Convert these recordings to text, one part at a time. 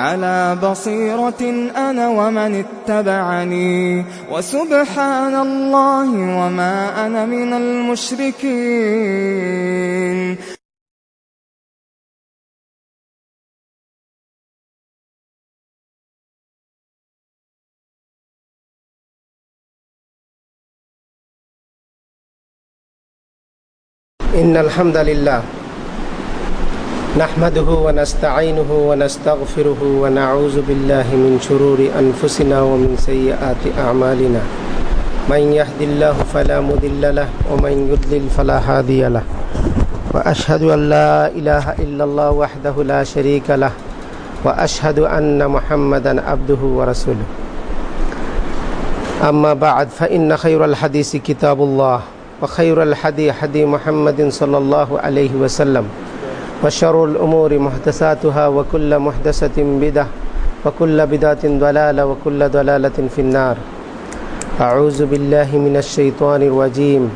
على بصيرة أنا ومن اتبعني. وسبحان الله وما أنا من المشركين. إن الحمد لله نحمده ونستعينه ونستغفره ونعوذ بالله من شرور أنفسنا ومن سيئات أعمالنا. من يهد الله فلا مضل له ومن يضلل فلا هادي له. وأشهد أن لا إله إلا الله وحده لا شريك له. وأشهد أن محمدا عبده ورسوله. أما بعد، فإن خير الحديث كتاب الله وخير الحدي حدي محمد صلى الله عليه وسلم. وشر الأمور محدثاتها وكل محدثة بدعة وكل بدعة ضلالة وكل ضلالة في النار. أعوذ بالله من الشيطان الرجيم.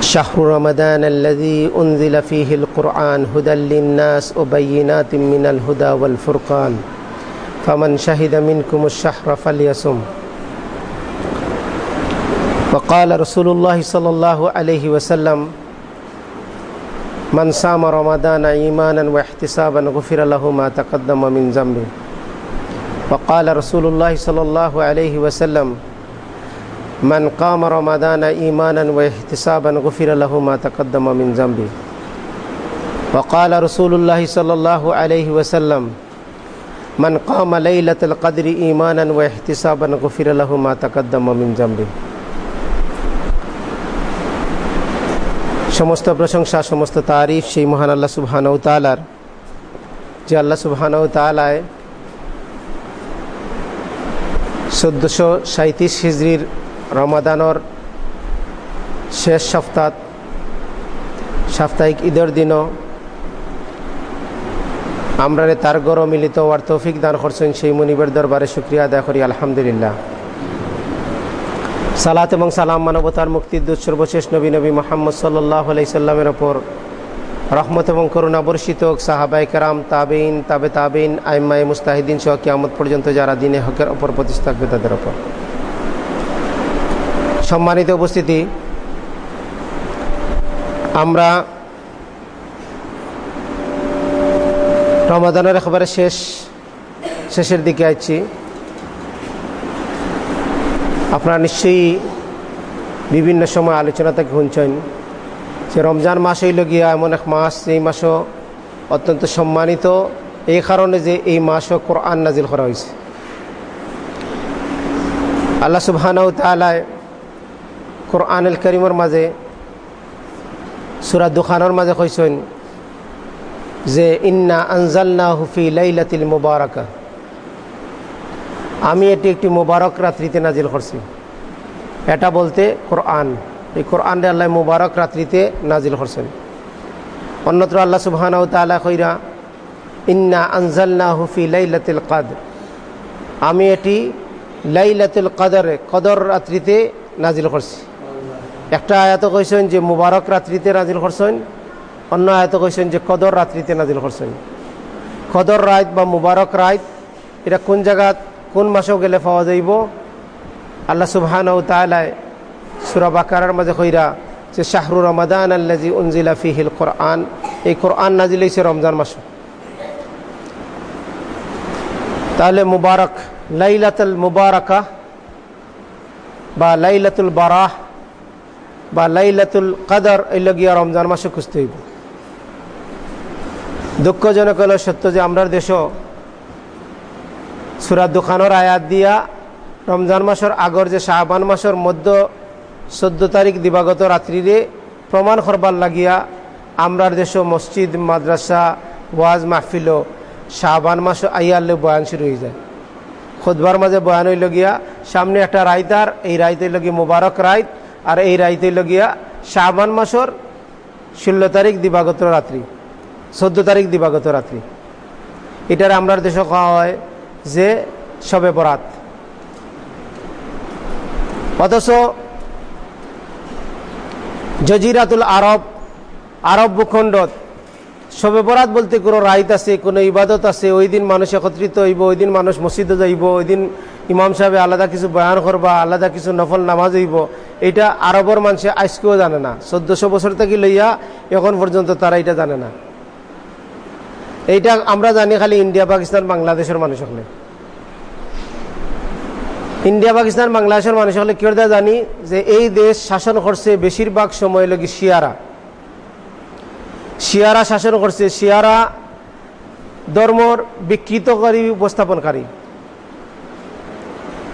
شهر رمضان الذي أنزل فيه القرآن هدى للناس وبينات من الهدى والفرقان. فمن شهد منكم الشهر فليصم. وقال رسول الله صلى الله عليه وسلم من صام رمضان إيمانا واحتسابا غفر له ما تقدم من ذنبه وقال رسول الله صلى الله عليه وسلم من قام رمضان إيمانا واحتسابا غفر له ما تقدم من ذنبه وقال رسول الله صلى الله عليه وسلم من قام ليلة القدر إيمانا واحتسابا غفر له ما تقدم من ذنبه সমস্ত প্রশংসা, সমস্ত তারিফ সেই মহান আল্লাহ সুবহানাউ তালার যে আল্লাহ সুবহানাউ তালায় চোদ্দোশো সাঁত্রিশ হিজড়ির রমাদানর শেষ সপ্তাহ, সাপ্তাহিক ঈদের দিনও আমরা তার গরম মিলিত হওয়ার তৌফিক দান করছেন সেই মনিবের দরবারে শুক্রিয়া আদায় করি, আলহামদুলিল্লাহ। সালাত এবং সালাম মানবতার মুক্তির দূত সর্বশেষ নবী নবী মোহাম্মদ সাল্লাহ আলাইসাল্লামের ওপর। রহমত এবং করুণা বর্ষিত সাহাবাই কারাম তাবিন তাবে তাবিন আইমাই মুস্তাহিদিন সহ কিয়ামত পর্যন্ত যারা দিনে হকের ওপর প্রতিষ্ঠা থাকবে তাদের ওপর। সম্মানিত উপস্থিতি, আমরা রমাদানের একেবারে শেষ, শেষের দিকে আছি আপনারা নিশ্চয়ই বিভিন্ন সময় আলোচনা থেকে শুনছেন যে রমজান মাস হইল গিয়া এমন এক মাস এই মাসও অত্যন্ত সম্মানিত। এই কারণে যে এই মাসও কোরআন নাজিল করা হয়েছে। আল্লাহ সুবহানাউ তালায় কোরআনুল করিমের মাঝে, সুরা দুখানোর মাঝে কইছেন যে, ইন্না আনজালনা হুফি লাইলাতিল মুবারকা। আমি এটি একটি মুবারক রাত্রিতে নাজিল করছি। এটা বলতে কোরআন। এই কোরআন আল্লাহ মুবারক রাত্রিতে নাজিল করছেন। অন্যত্র আল্লাহ সুবহানাউ তালা কইরা, ইন্না আনজালনা হুফি লাইলাতুল কাদর। আমি এটি লাইলাতুল কাদরে, কদর রাত্রিতে নাজিল করছি। একটা আয়াত কইছেন যে মুবারক রাত্রিতে নাজিল করছেন, অন্য আয়াত কইছেন যে কদর রাত্রিতে নাজিল করছেন। কদর রাত বা মুবারক রাত, এটা কোন জায়গাত কোন মাসেও গেলে পাওয়া যাইব? আল্লাহ ও তালায় সুরা বাকারার মাঝে কইরা যে, শাহরু রমাদান আল্লাজি উনজিলা ফিহিল কোরআন এই কোরআন নাজিল হয়েছে রমজান মাস। তাহলে মুবারক, লাইলাতুল মুবারকা বা লাইলাতুল বারাহ বা লাইলাতুল কাদর, এই লগিয়া রমজান মাসে খুঁজতে হইব। দুঃখজনক হলো সত্য যে, আমরার দেশও সুরাত দোকানের আয়াত দিয়া রমজান মাসের আগর যে শাহবান মাসের মধ্য চোদ্দ তারিখ দিবাগত রাত্রিরে প্রমাণ করবার লাগিয়া আমরার দেশ মসজিদ, মাদ্রাসা, ওয়াজ মাহফিল শাহবান মাস আইয়ালে বয়ান শুরু হয়ে যায়। খুদবার মাঝে বয়ান হইল গিয়া সামনে একটা রায়তার এই রায়ত হইল গিয়ে মুবারক রায়ত আর এই রাইতে হইল গিয়া শাহবান মাসর ষোলো তারিখ দিবাগত রাত্রি, চোদ্দ তারিখ দিবাগত রাত্রি। এটার আমরা দেশে খাওয়া হয় যে সবে বরাত। অথচ জজিরাতুল আরব আরব ভূখণ্ডত সবে বরাত বলতে কোনো রাইত আছে, কোনো ইবাদত আছে, ওই দিন মানুষ একত্রিত হইব, ওই দিন মানুষ মসজিদে যাইব, ওই দিন ইমাম সাহেব আলাদা কিছু বয়ান করবা, আলাদা কিছু নফল নামাজ হইব, এটা আরবর মানুষে আজকেও জানে না। চোদ্দশো বছর থেকে লইয়া এখন পর্যন্ত তারা এটা জানে না। এইটা আমরা জানি খালি ইন্ডিয়া, পাকিস্তান, বাংলাদেশের মানুষ হলে। ইন্ডিয়া, পাকিস্তান, বাংলাদেশের মানুষ হলে কেউ জানি যে এই দেশ শাসন করছে বেশিরভাগ সময় লগি শিয়ারা। শিয়ারা শাসন করছে, শিয়ারা ধর্মর বিকৃতকারী, উপস্থাপনকারী।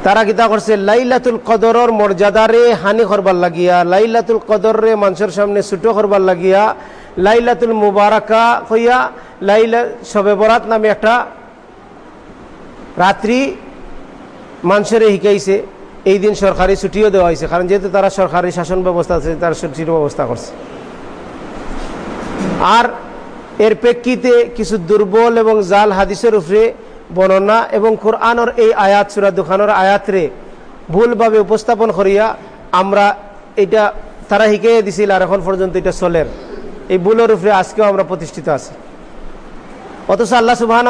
তারা কিতা করছে? লাইলাতুল কদরর মর্যাদারে হানি করবার লাগিয়া, লাইলাতুল কদরে মানুষের সামনে ছুটো করবার লাগিয়া লাইলাতুল মুবারাকা হইয়া লাইলা সবে বরাত নামে একটা রাত্রি মানুষের শিকাইছে এই দিন সরকারি ছুটিও দেওয়া হয়েছে, কারণ যেহেতু তারা সরকারি শাসন ব্যবস্থা আছে, তারা ছুটির ব্যবস্থা করছে। আর এর প্রেক্ষিতে কিছু দুর্বল এবং জাল হাদিসের উপরে বর্ণনা এবং কোরআনর এই আয়াত, সুরা দোকানের আয়াতরে ভুলভাবে উপস্থাপন করিয়া আমরা এটা তারা শিখিয়ে দিছিল আর এখন পর্যন্ত এটা চলের। এই ভুলের উপরে আজকেও আমরা প্রতিষ্ঠিত আছি। অথচ আল্লাহ সুবাহ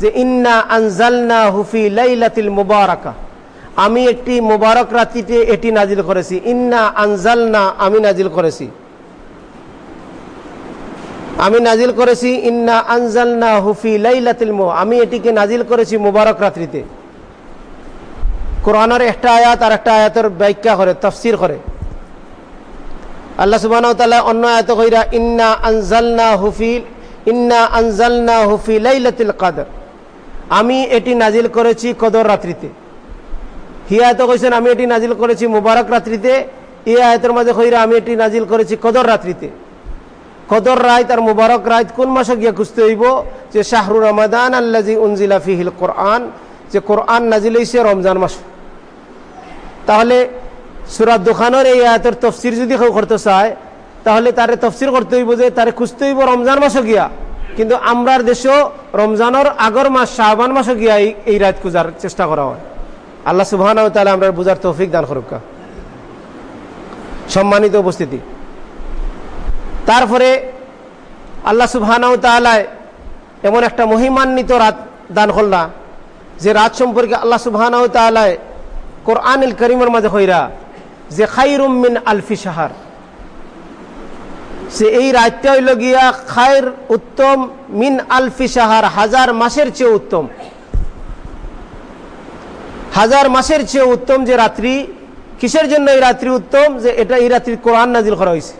যে, ইন্না আনজালনা হুফি লাইলাতিল মুবারাকা। আমি একটি মুবারক রাত্রিতে এটি নাজিল করেছি। ইন্না আনজালনা, আমি নাজিল করেছি। আমি নাজিল করেছি, ইন্না আনজালনা হুফি লাইলাতিল মো আমি এটিকে নাজিল করেছি মুবারক রাত্রিতে। কোরআনের একটা আয়াত আর একটা আয়াতের ব্যাখ্যা করে, তফসির করে। আল্লাহ সুবাহ অন্য আয়াত কইরা, ইন্না আনজালনা হুফিল ইন্না আনজালনা হুফি লাইলাতিল কাদর আমি এটি নাজিল করেছি কদর রাত্রিতে। হিয়ায়ত কইছেন, আমি এটি নাজিল করেছি মুবারক রাত্রিতে। এই আয়তের মাঝে কইরা, আমি এটি নাজিল করেছি কদর রাত্রিতে। কদর রায়ত আর মুবারক রায়ত কোন মাসে গিয়া খুঁজতে হইব? যে শাহরু রমাদান আল্লাজি উনজিলা ফিহিল কোরআন, যে কোরআন নাজিল হইছে রমজান মাস। তাহলে সুরাত দোকানের এই আয়াতের তফসির যদি কেউ করতে চায়, তাহলে তারে তফসির করতে হইব যে তারে খুঁজতে হইব রমজান মাসে গিয়া। কিন্তু আমরার দেশেও রমজানের আগর মাস শাহবান মাসে গিয়া এই রাত খুঁজার চেষ্টা করা হয়। আল্লাহ সুবাহ তাহলে আমরা বুঝার তৌফিক দান করুকা। সম্মানিত উপস্থিতি। তারপরে আল্লাহ সুবহানাউ তালায় এমন একটা মহিমান্বিত রাত দান করলা যে রাত সম্পর্কে আল্লাহ সুবহানাউ তালায় কোরআনিল করিমের মাঝে হইরা যে খাইরুম মিন আলফি সাহার সে এই রাতটা হইল গিয়া খায়ের উত্তম মিন আলফি সাহার হাজার মাসের চেয়ে উত্তম। হাজার মাসের চেয়ে উত্তম যে রাত্রি, কিসের জন্য এই রাত্রি উত্তম? যে এটা এই রাত্রি কোরআন নাজিল করা হয়েছে।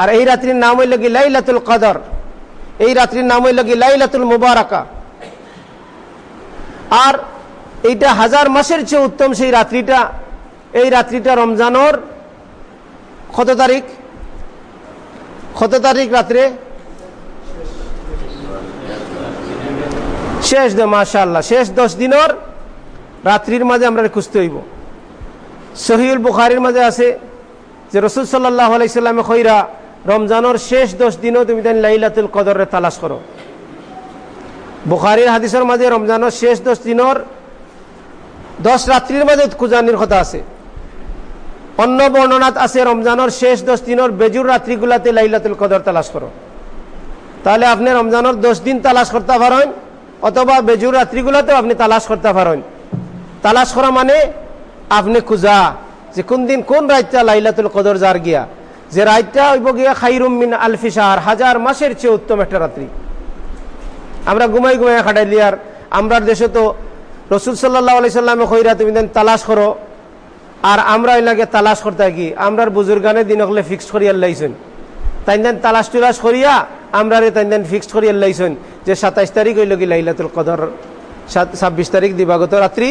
আর এই রাত্রির নাম হইল কি লাইলাতুল কদর। এই রাত্রির নাম হইল কি লাইলাতুল মুবারাকা। আর এইটা হাজার মাসের চেয়ে উত্তম সেই রাত্রিটা এই রাত্রিটা রমজানোর কত তারিখ? কত তারিখ রাত্রে? শেষ মাশাল্লাহ শেষ দশ দিনের রাত্রির মাঝে আমরা খুঁজতে হইব। সহিউল বুখারির মাঝে আছে যে রসুল সাল্লাহ আলাইসাল্লামে খৈরা, রমজানোর শেষ দশ দিনও তুমি তাই লাইলাতুল কদরে তালাশ করো। বুখারির হাদিসের মাঝে রমজানোর শেষ দশ দিনের দশ রাত্রির মাঝে খুঁজানির কথা আছে। অন্য বর্ণনাত আছে রমজানোর শেষ দশ দিনের বেজুর রাত্রিগুলাতে লাইলাতুল কদর তালাশ করো তাহলে আপনি রমজানোর দশ দিন তালাশ করতে পারেন অথবা বেজুর রাত্রিগুলাতেও আপনি তালাশ করতে পারেন তালাশ করা মানে আপনি খুঁজা যে কোন দিন কোন রাতটা লাইলাতুল কদর যার গিয়া। যে রাতটা হইব গিয়া খাইরুম মিন আলফি হাজার মাসের চেয়ে উত্তম একটা রাত্রি আমরা ঘুমাই ঘুমাই খাটাইলি আর আমরার দেশে তো রসুল সাল্লাহ আলি সাল্লামে কইরা তুমি দেন তালাশ করো। আর আমরা লাগে তালাশ করতে কি আমরার বুজুর্গানে দিন হলে ফিক্সড করিয়া লাইছেন। তাই দেন তালাশ টুলাশ করিয়া আমরা তাই দেন ফিক্সড করিয়া লাইছেন যে সাতাইশ তারিখ হইল কি লাইলাতুল কদর। ছাব্বিশ তারিখ দিবাগত রাত্রি,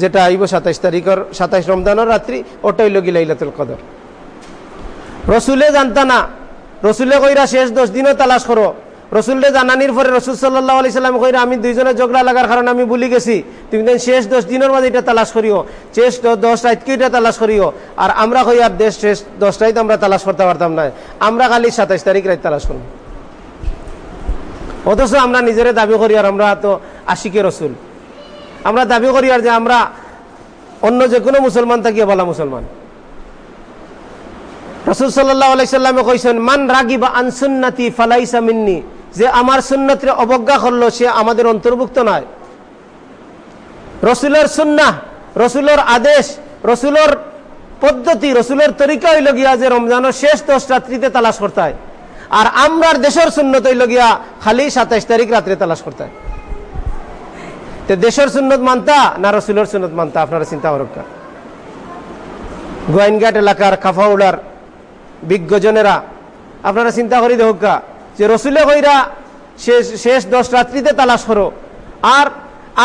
যেটা আইব সাতাইশ তারিখের সাতাইশ রমজানের রাত্রি ওটাই লগি লাইলাতুল কদর। রসুলে জানতা না। রসুলে কইরা শেষ দশ দিনও তালাশ করো। রসুলরে জানানির পরে রসুল সাল্লাহ আলি সাল্লাম আমি দুইজনে ঝগড়া লাগার কারণে আমি ভুলি গেছি। তুমি দেন শেষ দশ দিনের মাঝে এটা তালাশ করিও। শেষ দশ রাতকে এটা তালাশ করিও। আর আমরা কই আর দেশ শেষ দশ রাত আমরা তালাশ করতে পারতাম না। আমরা খালি সাতাইশ তারিখ রাত তালাশ করব। অথচ আমরা নিজেরে দাবি করি আর আমরা তো আশিকে রসুল। আমরা দাবি করি আর যে আমরা অন্য যে কোনো মুসলমান থাকিয়ে বলা মুসলমান। রসুল সাল্লাহ আলাইসাল্লামে কইছেন, মান রাগি বা আনসুন্নাতি ফালাইসা মিন্নি। যে আমার সুন্নতরে অবজ্ঞা করল, সে আমাদের অন্তর্ভুক্ত নয়। রসুলের সুন্না, রসুলের আদেশ, রসুলের পদ্ধতি, রসুলের তরিকা হইল গিয়া যে রমজানের শেষ দশ রাত্রিতে তালাশ করতে হয়। আর আমরার দেশের সুন্নত হইল গিয়া খালি সাতাইশ তারিখ রাত্রে তালাশ করতে হয়। তো দেশের সুন্নত মানতা না রসুলের সুন্নত মানতা, আপনারা চিন্তা করুকা গোয়াইনঘাট এলাকার, কাফাউলার, বিজ্ঞজনেরা, আপনারা চিন্তা করি দেখা যে রসুলে কইরা শেষ শেষ দশ রাত্রিতে তালাশ করো। আর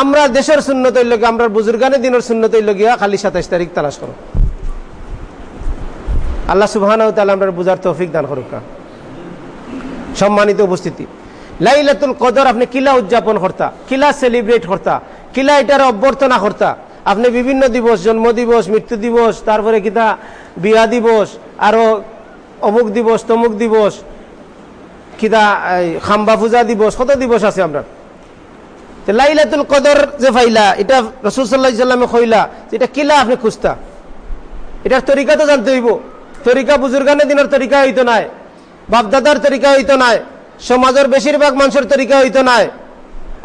আমরা দেশের শূন্য তৈল গিয়া আমরা বুজুর্গানের দিনের শূন্য তৈল গিয়া খালি সাতাইশ তারিখ তালাশ করো। আল্লাহ সুবাহান আমরা বুঝার তৌফিক দান করুকা। সম্মানিত উপস্থিতি। লাইলাতুল কদর আপনি কিলা উদযাপন করতা, কিলা সেলিব্রেট করতা, কিলা এটার অভ্যর্থনা করতা। আপনি বিভিন্ন দিবস, জন্ম দিবস, মৃত্যু দিবস, তারপরে কিতা, বিয়া দিবস, আরও অমুক দিবস, তমুক দিবস কিতা খাম্বা পূজা দিবস, কত দিবস আছে আমরা? লাইলাতুল কদর যে ফাইলা, এটা রসুল সাল্লামে কইলা এটা কিলা আপনি খুঁজতা? এটার তরিকা তো জানতে হইব। তরিকা বুজুর্গানের দিনের তরিকা হইতো নাই, বাপদাদার তরিকা হইতো নাই, সমাজের বেশিরভাগ মানুষের তরিকা হইতো নাই।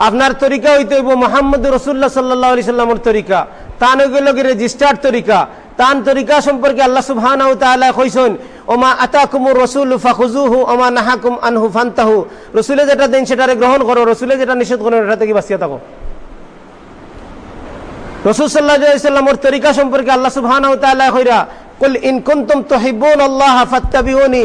আপনার তরিকা হইতে হইব মোহাম্মদ রসুল্লাহ সাল্লাহ আলি সাল্লামর তরিকা। তান রেজিস্টার্ড তরিকা। তান তরিকা সম্পর্কে আল্লাহ সুবহান কইসন ওমা আতাকুমুর রসুল ফাখুজুহু ওমা নাহাকুম আনহু ফান্তাহু। রসুলে যেটা দেন সেটারে গ্রহণ করো, রসুলে যেটা নিষেধ করো এটা থেকে বাঁচিয়ে থাকো? রসুল সাল্লাহামর তরিকা সম্পর্কে আল্লাহ সুবহান কইরা, কুল ইন কুনতুম তুহিব্বুন আল্লাহ ফাত্তাবিউনি।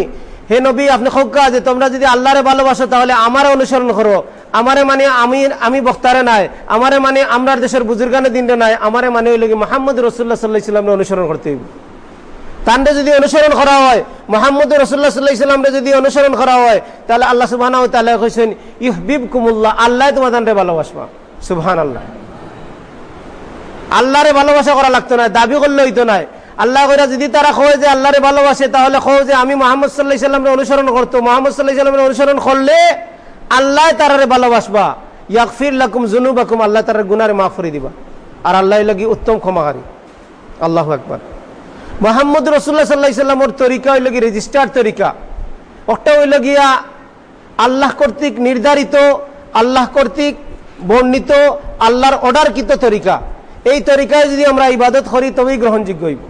হে নবী, আপনি খোকা যে তোমরা যদি আল্লাহরে ভালোবাসো, তাহলে আমারে অনুসরণ করো। আমারে মানে আমি আমি বক্তারে নাই, আমারে মানে আমরা দেশের বুজুর্গানের দিনটা নাই, আমারে মানে হইল কি মোহাম্মদ রসুল্লাহ সাল্লাহ ইসলামরে অনুসরণ করতে হইব। তান্ডে যদি অনুসরণ করা হয়, মোহাম্মদ রসুল্লাহ সাল্লাহ ইসলামরে যদি অনুসরণ করা হয়, তাহলে আল্লাহ সুবাহ তাল্লাহ কইছেন ইহবিব কুমুল্লাহ আল্লাহ তোমার তান্ডে ভালোবাসবা। সুবহান আল্লাহ আল্লাহরে ভালোবাসা করা লাগতো না, দাবি করলে হইতো নাই আল্লাহ কইরা যদি তারা কয় যে আল্লাহরে ভালোবাসে, তাহলে কয় যে আমি মোহাম্মদ সাল্লাহ ইসলামের অনুসরণ করতো। মোহাম্মদ সাল্লাহ ইসলামের অনুসরণ করলে আল্লাহ তারারে ভালোবাসবা। ইয়াকফির লাকুম জুনু বাকুম আল্লাহ তার গুনারে মাফ করে দিবা। আর আল্লাহ লাগি উত্তম ক্ষমাকারী আল্লাহ একবার মোহাম্মদ রসুল্লাহ সাল্লাহ ইসলামর তরিকা হইল গিয়ে রেজিস্টার্ড তরিকা। ওটা হইল গিয়া আল্লাহ কর্তৃক নির্ধারিত, আল্লাহ কর্তৃক বর্ণিত, আল্লাহর অর্ডারকৃত তরিকা। এই তরিকায় যদি আমরা ইবাদত করি, তবেই গ্রহণযোগ্য হইব।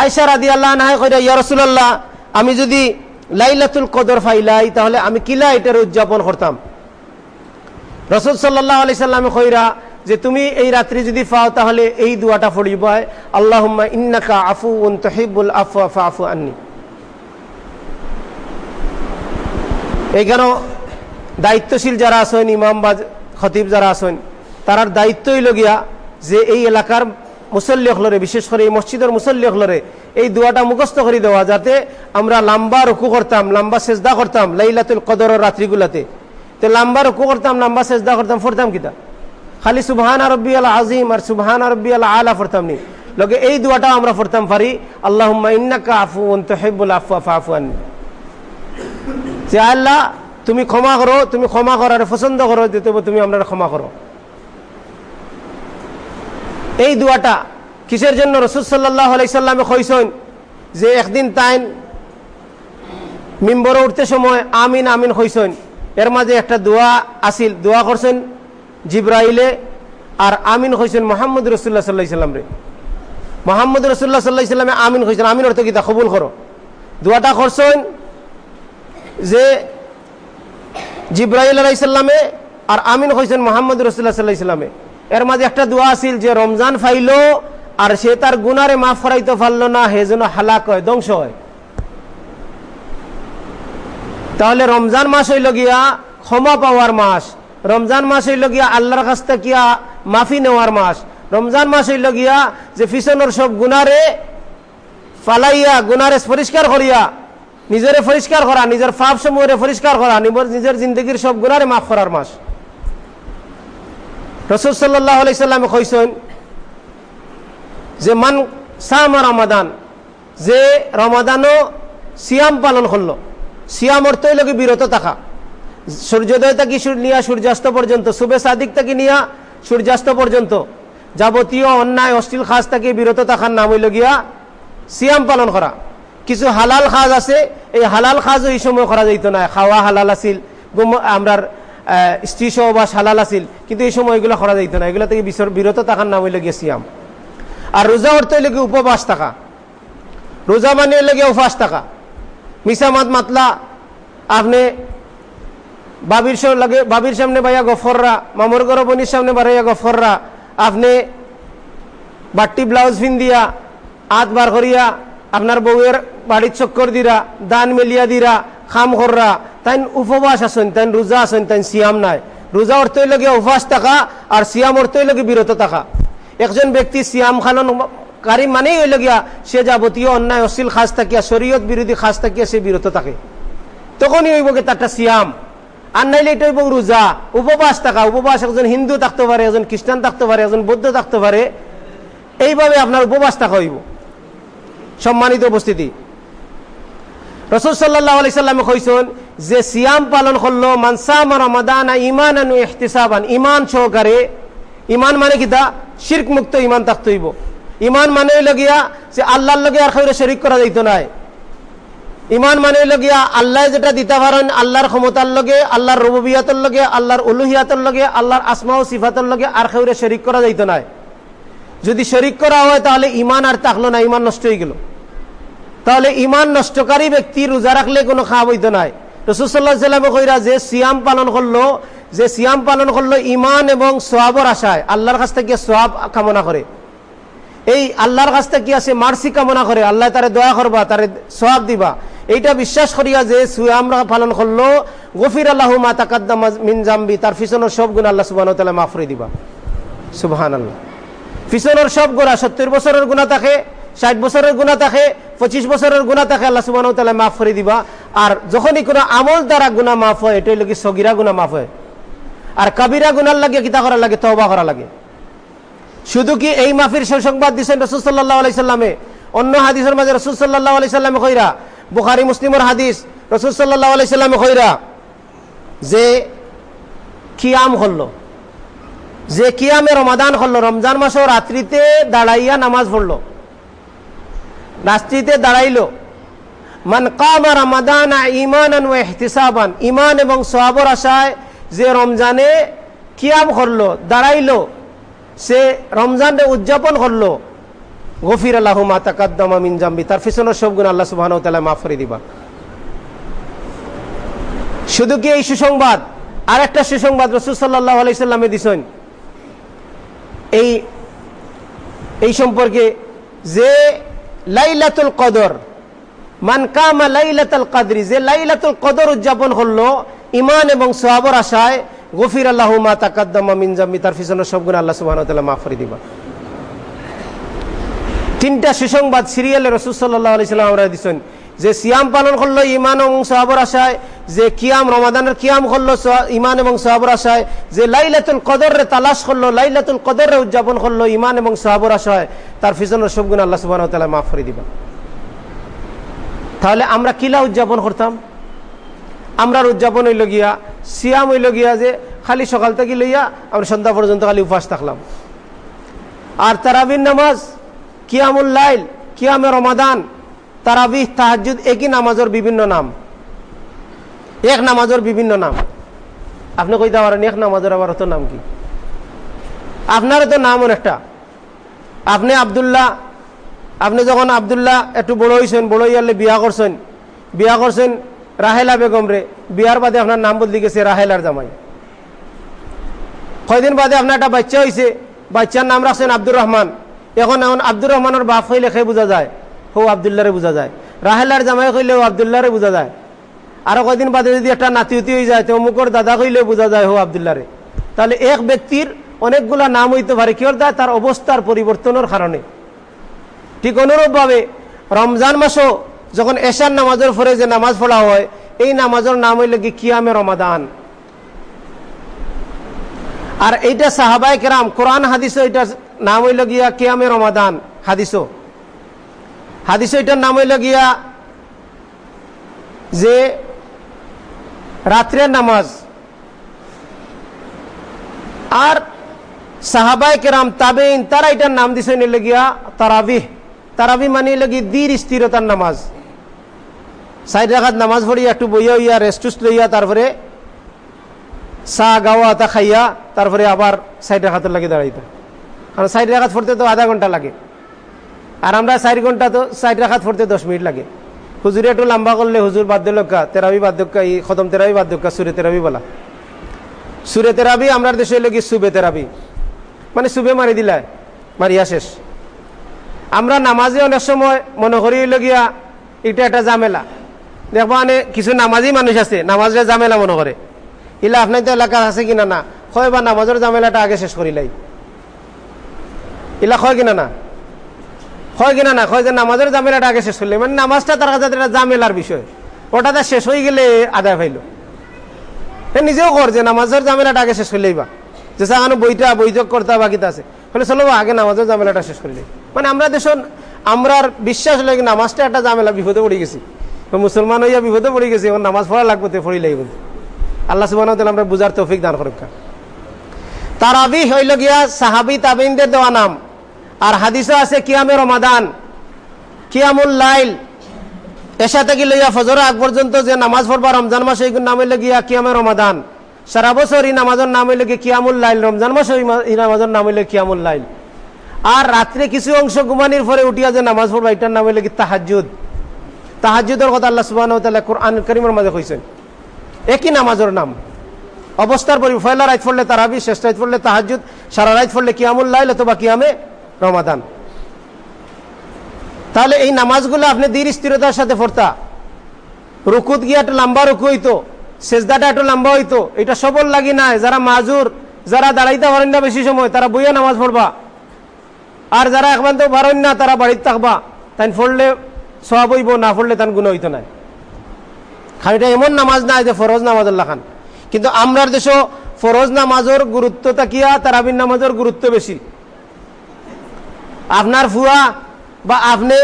আয়সা রাদি আল্লাহ নাহে কইরা, ইয়া রসুল্লাহ আমি যদি লাইলাতুল কদর ফাইলাই, তাহলে আমি কিলা এটার উদযাপন করতাম? রসুল সাল্লাহ আলি সাল্লামে কইরা যে তুমি এই রাত্রি যদি পাও তাহলে এই দুয়াটা ফড়িব। আল্লাহ ইন্নাকা আফু উন তহিবুল আফু আফা আফু আন্নি। এইখানে দায়িত্বশীল যারা আছেন, ইমাম বা খতিব যারা আছেন, তারার দায়িত্বই লগিয়া যে এই এলাকার মুসল্লি হলরে, বিশেষ করে এই মসজিদের মুসল্লি হলরে, এই দোয়াটা মুখস্থ করে দেওয়া, যাতে আমরা লাম্বা রুকু করতাম, লাম্বা সেজদা করতাম, লাইলাতুল কদরের রাত্রিগুলাতে। তো লাম্বা রুকু করতাম, লাম্বা সেজদা করতাম, ফরতাম কিতা? খালি সুবহান আরব্বি আল আজিম আর সুবহান আরব্বি আল ফরতাম নি। লগে এই দোয়াটা আমরা ফরতাম পারি আল্লাহ ইন্নাকা তুমি ক্ষমা করো, তুমি ক্ষমা করার পছন্দ করো, যে তুমি আমরা ক্ষমা করো। এই দোয়াটা কিসের জন্য রসুল সাল্লাহ আলাইসাল্লামে কইসন যে একদিন তাইন মিম্বর উঠতে সময় আমিন আমিন হইসন এর মাঝে একটা দোয়া আসিল, দোয়া করছেন জিব্রাইলে আর আমিন হইসেন মোহাম্মদ রসুল্লাহ সাল্লাহ সাল্লাম রে। মোহাম্মদ রসুল্লাহ সাল্লাহ সাল্লামে আমিন হইসেন আমিন অর্থ কিতা কবুল করো। দোয়াটা করছেন যে জিব্রাহিল আলাইসাল্লামে আর আমিন হইসেন মোহাম্মদ রসুল্লাহ সাল্লাহ সাল্লামে। এর মাঝে একটা দোয়া আছিল যে রমজান ফাইল আর সে তার গুনারে মাফ ফরাইতে পারল না, হে যেন হালাক হয়, ধ্বংস হয়। তাহলে রমজান মাস হইল গিয়া ক্ষমা পাওয়ার মাস। রমজান মাস হইল গিয়া আল্লাহর কাছ থেকে মাফি নেওয়ার মাস। রমজান মাস হইল গিয়া যে ফিসনের সব গুনারে ফালাইয়া, গুনারে পরিষ্কার করিয়া, নিজেরে পরিষ্কার করা, নিজের ফাপ সমূহের পরিষ্কার করা নিজের জিন্দগির সব গুণারে মাফ করার মাস। রসুল সাল্লাহ আলাইসাল্লামে কইসেন যে, মান সামা রমাদান যে রমাদানও সিয়াম পালন করল। সিয়াম অর্থই লোকে বিরত থাকা। সূর্যোদয় থাকি নিয়া সূর্যাস্ত পর্যন্ত? শুভে সাদিক থাকি নিয়া সূর্যাস্ত পর্যন্ত? যাবতীয় অন্যায়, অশ্লীল খাস থাকি বিরত থাকার নাম হইল গিয়া সিয়াম পালন করা। কিছু হালাল খাজ আছে, এই হালাল খাজও এই সময় করা যাইত না। খাওয়া হালাল আছিল আমরার স্ত্রী সহবাস হালাল আছিল, কিন্তু এই সময় এগুলো করা যাইত না। এগুলো থেকে বিরত থাকার নাম হইল গিয়ে সিয়াম। আর রোজা অর্থ হইল গিয়ে উপবাস থাকা। রোজা মানে হইল গিয়ে উপাস থাকা। মিসামাত মাতলা, আপনি বাবির লাগে, বাবির সামনে বাইয়া গফররা মামর গরবনির সামনে বাড়াইয়া গফররা আপনি বাট্টি ব্লাউজ ফিন দিয়া হাত বার করিয়া আপনার বউয়ের বাড়ির চক্কর দিরা, দান মেলিয়া দিরা, খাম কররা। তাই উপবাস আসেন তাই রোজা আসেন তাই সিয়াম নাই। রোজা অর্থই লাগে উপবাস থাকা আর সিয়াম অর্থই লাগে বিরত থাকা। একজন ব্যক্তি সিয়াম খালন কারি মানেই হইল গিয়া সে যাবতীয় অন্যায়, অশ্লীল খাস থাকিয়া, শরীয়ত বিরোধী খাস থাকিয়া সে বিরত থাকে। তখনই হইব তারটা সিয়াম। আর নাইলে এটা হইব রোজা। উপবাস থাকা, উপবাস একজন হিন্দু থাকতে পারে, একজন খ্রিস্টান থাকতে পারে, একজন বৌদ্ধ থাকতে পারে। এইভাবে আপনার উপবাস থাকা হইব। সম্মানিত উপস্থিতি। রসুল সাল্লাহ আলি সাল্লামে কইসন যে, সিয়াম পালন করল মানসাম রমাদান ইমান আনু ইহতিসাবান। ইমান সহকারে ইমান মানে কিতা শির্ক মুক্ত ইমান থাকতে হইব। ইমান মানে হইল যে আল্লাহর লগে আর খাইরে শরিক করা যাইত নাই। ইমান মানে হইল গিয়া আল্লাহ যেটা দিতে পারেন আল্লাহর ক্ষমতার লগে আল্লাহর রববিয়াতের লগে আল্লাহর উলুহিয়াতের লগে আল্লাহর আসমা ও সিফাতের লগে আর খাইরে শরিক করা যাইত নাই। যদি শরিক করা হয়, তাহলে ইমান আর থাকল না ইমান নষ্ট হয়ে গেল। তাহলে ইমান নষ্টকারী ব্যক্তি রোজা রাখলে কোনো খাওয়া বইতে নাই। রসুল্লাহ সাল্লামে কইরা, যে সিয়াম পালন করল যে সিয়াম পালন করল ইমান এবং সোয়াবর আশায় আল্লাহর কাছ থেকে সোয়াব কামনা করে এই আল্লাহর কাছ থেকে আছে? মার্সি কামনা করে। আল্লাহ তারে দয়া করবা, তারে সোয়াব দিবা। এইটা বিশ্বাস করিয়া যে সিয়াম পালন করল, গফির আল্লাহ মা তাকাদ্দাম মিন জাম্বি, তার পিছনের সব গুণ আল্লাহ সুবাহ তালা মাফ করে দিবা। সুবাহান আল্লাহ পিছনের সব গোড়া সত্তর বছরের গুণা থাকে, ষাট বছরের গুণা থাকে, পঁচিশ বছরের গুণা থাকে, আল্লাহ সুবাহ মাফ করে দিবা। আর যখনই কোনো আমল দ্বারা গুণা মাফ হয় এটাই লোক সগিরা গুণা মাফ হয়। আর কাবিরা গুনার লাগে, কিতা করা লাগে? তবা করা লাগে। শুধু কি এই মাফির সুসংবাদ দিচ্ছেন রসুল্লাহ আলাইসাল্লামে অন্য হাদিসের মাঝে রসুল সাল্লাহ আলাইসাল্লামে কইরা বুখারি, মুসলিমের হাদিস, রসুল সাল্লাহ আলাইসাল্লামে কইরা যে কিয়াম করল। যে কিয়ামে রমাদান করল, রমজান মাসের রাত্রিতে দাঁড়াইয়া নামাজ পড়ল। রাত্রিতে দাঁড়াইলো। মান কামা রমাদান ইমান এহতিসাবান ইমান এবং সোয়াবর আশায় যে রমজানে কিয়াম করল, দাঁড়াইলো সে রমজানে উদযাপন করল। গফির আল্লাহ মাতাকাদ্দামা মিন জাম্বি। তার পিছনের সব গুণ আল্লাহ সুবাহ মাফ করে দিবা। শুধু কি এই সুসংবাদ? আর একটা সুসংবাদ রসুল সাল্লাহ আলাইসাল্লামে দিছেন। এই এই সম্পর্কে যে লাইলাতুল কদর, মান কামা লাইলাতুল কাদরি, যে লাইলাতুল কদর উদযাপন করল ইমান এবং সোহাবর আশায় গফির আল্লাহ মা তাকাদ্দামা তার পিছনে সবগুণ আল্লাহ সুবাহ মাফ করে দিবা। তিনটা সুসংবাদ সিরিয়ালে রসুল সাল্লাহ আলি সাল্লাম আমরা দিচ্ছেন যে সিয়াম পালন করল ইমান এবং সোহাবর আশায়, যে কিয়াম রমাদানের কিয়াম করল ইমান এবং সোহাবর আশায়, যে লাইলাতুল কদরে তালাশ করল, লাইলাতুল কদরে উদযাপন করল ইমান এবং সোহাবর আশায়, তার পিছনের সবগুণ আল্লাহ সুবাহ মাফ করে দিবা। তাহলে আমরা কিলা উদযাপন করতাম? আমরা উদযাপন হইল গিয়া, সিয়াম হইল গিয়া যে খালি সকাল থেকে লইয়া আমরা সন্ধ্যা পর্যন্ত খালি উপাস থাকলাম। আর তারাবির নামাজ, কিয়ামুল লাইল, কিয়ামে রমাদান, তারাবিহ তাহাজুদ একই নামাজের বিভিন্ন নাম। এক নামাজের বিভিন্ন নাম। আপনি কইতে পারেন, এক নামাজের আবার তো নাম কি? আপনার তো নাম অনেকটা। আপনি আবদুল্লাহ, আপনি যখন আবদুল্লাহ একটু বড় হয়েছেন বড় হইয়ালে বিয়া করছেন বিয়া করছেন রাহেলা বেগম রে বিয়ার বাদে আপনার নাম বদলি গেছে রাহেলার জামাই। কয়দিন বাদে আপনার একটা বাচ্চা হয়েছে বাচ্চার নাম রাখছেন আব্দুর রহমান। এখন এখন আব্দুর রহমানের বাপ হইলে খেয়ে বোঝা যায়? হো আবদুল্লারে বোঝা যায়। রাহেলার জামাই কইলেও আবদুল্লারে বোঝা যায়। আরও কয়দিন বাদে যদি একটা নাতি উতি হয়ে যায়, তো অমুকর দাদা কইলেও বোঝা যায়, হো আবদুল্লারে তাহলে এক ব্যক্তির অনেকগুলা নাম হইতে পারে কিয়র দেয় তার অবস্থার পরিবর্তনের কারণে। ঠিক অনুরূপভাবে রমজান মাসও যখন এশার নামাজের পরে যে নামাজ পড়া হয়, এই নামাজের নাম হইল কি? কিয়ামে রমাদান। আর এইটা সাহাবাই কেরাম, কোরআন হাদিস এটার নাম হইল গিয়া কিয়ামে রমাদান হাদিস হাদিস এটার নাম হইল গিয়া যে রাত্রের নামাজ। আর সাহাবাই কেরাম তাবেইন তারা এটার নাম দিছে নিলে গিয়া তারাবিহ। তারাবি মানে লাগি দীর স্থিরতার নামাজ। সাইড রাখাত নামাজ পড়িয়া, একটু বইয়া হইয়া রেস্টুস্ট লইয়া, তারপরে চা, গাওয়া তা খাইয়া, তারপরে আবার সাইড রাখাতের লাগে দাঁড়াইতা। কারণ সাইড রাখাত পড়তে তো আধা ঘণ্টা লাগে। আর আমরা চার ঘণ্টা তো সাইড রাখাত পড়তে দশ মিনিট লাগে। হুজুরে একটু লম্বা করলে হুজুর বাদ্য লক্কা তেরাবি বাদ্যক্কা এই খতম তেরাবি বাদ্যক্কা সুরে তেরাবি বলা। সুরে তেরাবি আমরা দেশে লাগি সুবে তেরাবি। মানে সুবে মারি দিলায় মারিয়া শেষ। আমরা নামাজে অনেক সময় মনে করি লগিয়া এটা একটা জামেলা দেখব মানে কিছু নামাজি মানুষ আছে, নামাজের জামেলা মনে করে। ইলা আপনার তো এলাকা আছে কিনা না? হয় বা নামাজের জামেলাটা আগে শেষ করিলাই ইলা হয় কিনা না? হয় কিনা না? হয় যে নামাজের জামেলাটা আগে শেষ করলে মানে নামাজটা তার কাছে একটা জামেলার বিষয়। ওটাতে শেষ হয়ে গেলে আদায় পাইল। নিজেও কর যে নামাজের জামেলাটা আগে শেষ করলেই বা যে সাহানো বইটা বৈঠক করতে বাকিতে আছে। বলে চলো আগে নামাজের জামেলাটা শেষ করলেই মানে আমরা দেশ আমরার বিশ্বাস লাগে নামাজটা একটা জামেলা বিপদে পড়ে গেছি। মুসলমান হইয়া বিপদে পড়ে গেছে এখন নামাজ পড়া লাগবে তো পড়ি লাগবে। আল্লাহ সুবাহ আমরা বুঝার তৌফিক দান করুক। তারাবি হইল গিয়া সাহাবি তাবিনদের দেওয়া নাম। আর হাদিসও আছে, কিয়ামে রমাদান, কিয়ামুল লাইল। এসা থেকে লইয়া ফজর আগ পর্যন্ত যে নামাজ পড়বা রমজান মাস, এইগুলো নাম হইল গিয়া কিয়ামে রমাদান। সারা বছর এই নামাজের নাম হইল গিয়ে কিয়ামুল লাইল, রমজান মাস এই নামাজের নাম হইল কিয়ামুল লাইল। আর রাত্রে কিছু অংশ ঘুমানির পরে উঠিয়া যে নামাজ পড়বা, এটার নাম হইল কি তাহাজুদ তাহাজুদের কথা আল্লাহ সুবাহ কোরআন করিমের মাঝে কইছেন। একই নামাজের নাম। অবস্থার পরি ফয়লা রাইত পড়লে তারাবি, শেষ রাইত পড়লে তাহাজুদ সারা রাইত পড়লে কিয়ামুল লাইল অথবা কিয়ামে রমাদান। তাহলে এই নামাজগুলো আপনি ধীর স্থিরতার সাথে পড়তা। রুকুত গিয়া একটা লম্বা রুকু হইতো, সেজদাটা একটু লম্বা হইতো, এটা সবল লাগি নাই। যারা মাজুর, যারা দাঁড়াইতে পারেন না বেশি সময়, তারা বইয়া নামাজ পড়বা। আর যারা একবার তো পারেন না, তারা বাড়িতে থাকবা। তাই পড়লে সব হইব, না পড়লে তান গুণ হইতো নাই। খালিটা এমন নামাজ নাই যে ফরজ নামাজ খান। কিন্তু আমরার দেশ ফরজ নামাজের গুরুত্ব তাকিয়া তারাবিন নামাজের গুরুত্ব বেশি। আপনার ফুয়া বা আপনি